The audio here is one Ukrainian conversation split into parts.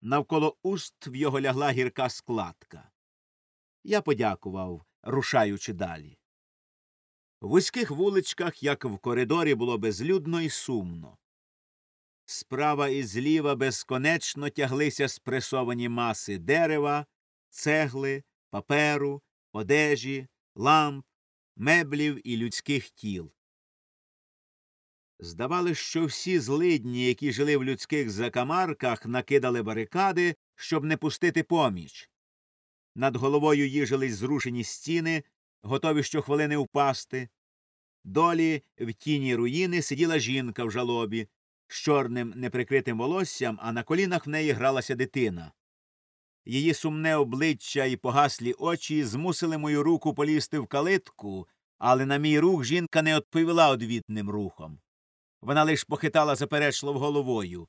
Навколо уст в його лягла гірка складка. Я подякував, рушаючи далі. В вузьких вуличках, як в коридорі, було безлюдно і сумно. Справа і зліва безконечно тяглися спресовані маси дерева, цегли, паперу, одежі, ламп, меблів і людських тіл. Здавалось, що всі злидні, які жили в людських закамарках, накидали барикади, щоб не пустити поміч. Над головою їжились зрушені стіни, готові щохвилини впасти. Долі в тіні руїни сиділа жінка в жалобі з чорним неприкритим волоссям, а на колінах в неї гралася дитина. Її сумне обличчя і погаслі очі змусили мою руку полізти в калитку, але на мій рух жінка не відповіла одвітним рухом. Вона лиш похитала заперечливо головою.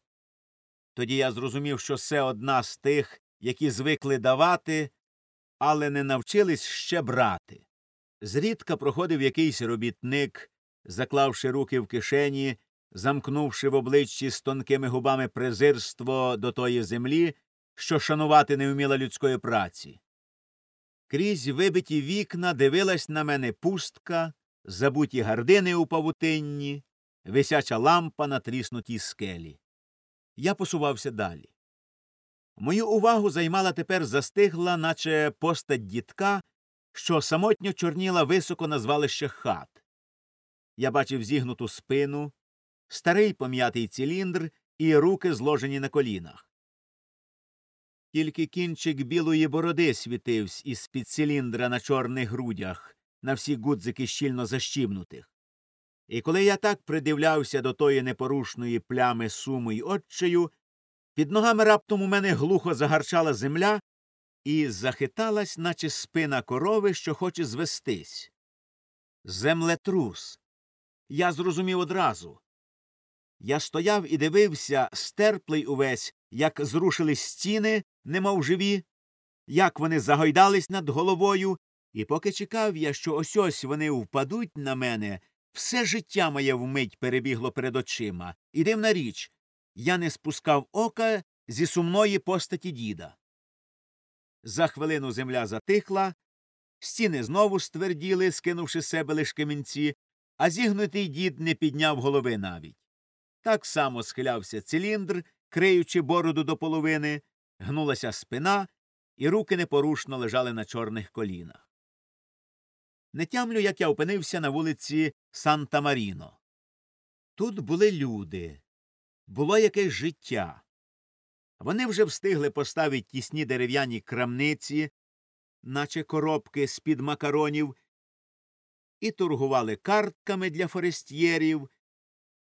Тоді я зрозумів, що це одна з тих, які звикли давати, але не навчились ще брати. Зрідка проходив якийсь робітник, заклавши руки в кишені, замкнувши в обличчі з тонкими губами презирство до тої землі, що шанувати не вміла людської праці. Крізь вибиті вікна дивилась на мене пустка, забуті гардини у павутинні, висяча лампа на тріснутій скелі. Я посувався далі. Мою увагу займала тепер застигла, наче постать дітка, що самотньо чорніла високо на звалищах хат. Я бачив зігнуту спину, старий пом'ятий циліндр і руки зложені на колінах. Тільки кінчик білої бороди світився із під циліндра на чорних грудях, на всі гудзики щільно защібнутих. І коли я так придивлявся до тої непорушної плями суму й отчею, під ногами раптом у мене глухо загарчала земля і захиталась, наче спина корови, що хоче звестись. Землетрус. Я зрозумів одразу. Я стояв і дивився, стерплий увесь, як зрушились стіни, немов живі, як вони загойдались над головою, і поки чекав я, що ось ось вони впадуть на мене, все життя моє вмить перебігло перед очима, і дивна річ я не спускав ока зі сумної постаті діда. За хвилину земля затихла, стіни знову стверділи, скинувши себе лиш камінці, а зігнутий дід не підняв голови навіть. Так само схилявся циліндр, криючи бороду до половини, гнулася спина, і руки непорушно лежали на чорних колінах. Не тямлю, як я опинився на вулиці Санта Маріно. Тут були люди, було якесь життя. Вони вже встигли поставити тісні дерев'яні крамниці, наче коробки з під макаронів, і торгували картками для форестєрів,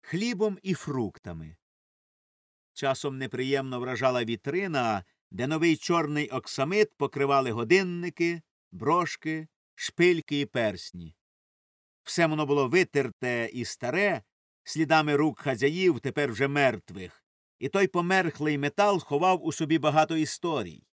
хлібом і фруктами. Часом неприємно вражала вітрина, де новий чорний оксамит покривали годинники, брошки, шпильки і персні. Все воно було витерте і старе, слідами рук хазяїв, тепер вже мертвих, і той померхлий метал ховав у собі багато історій.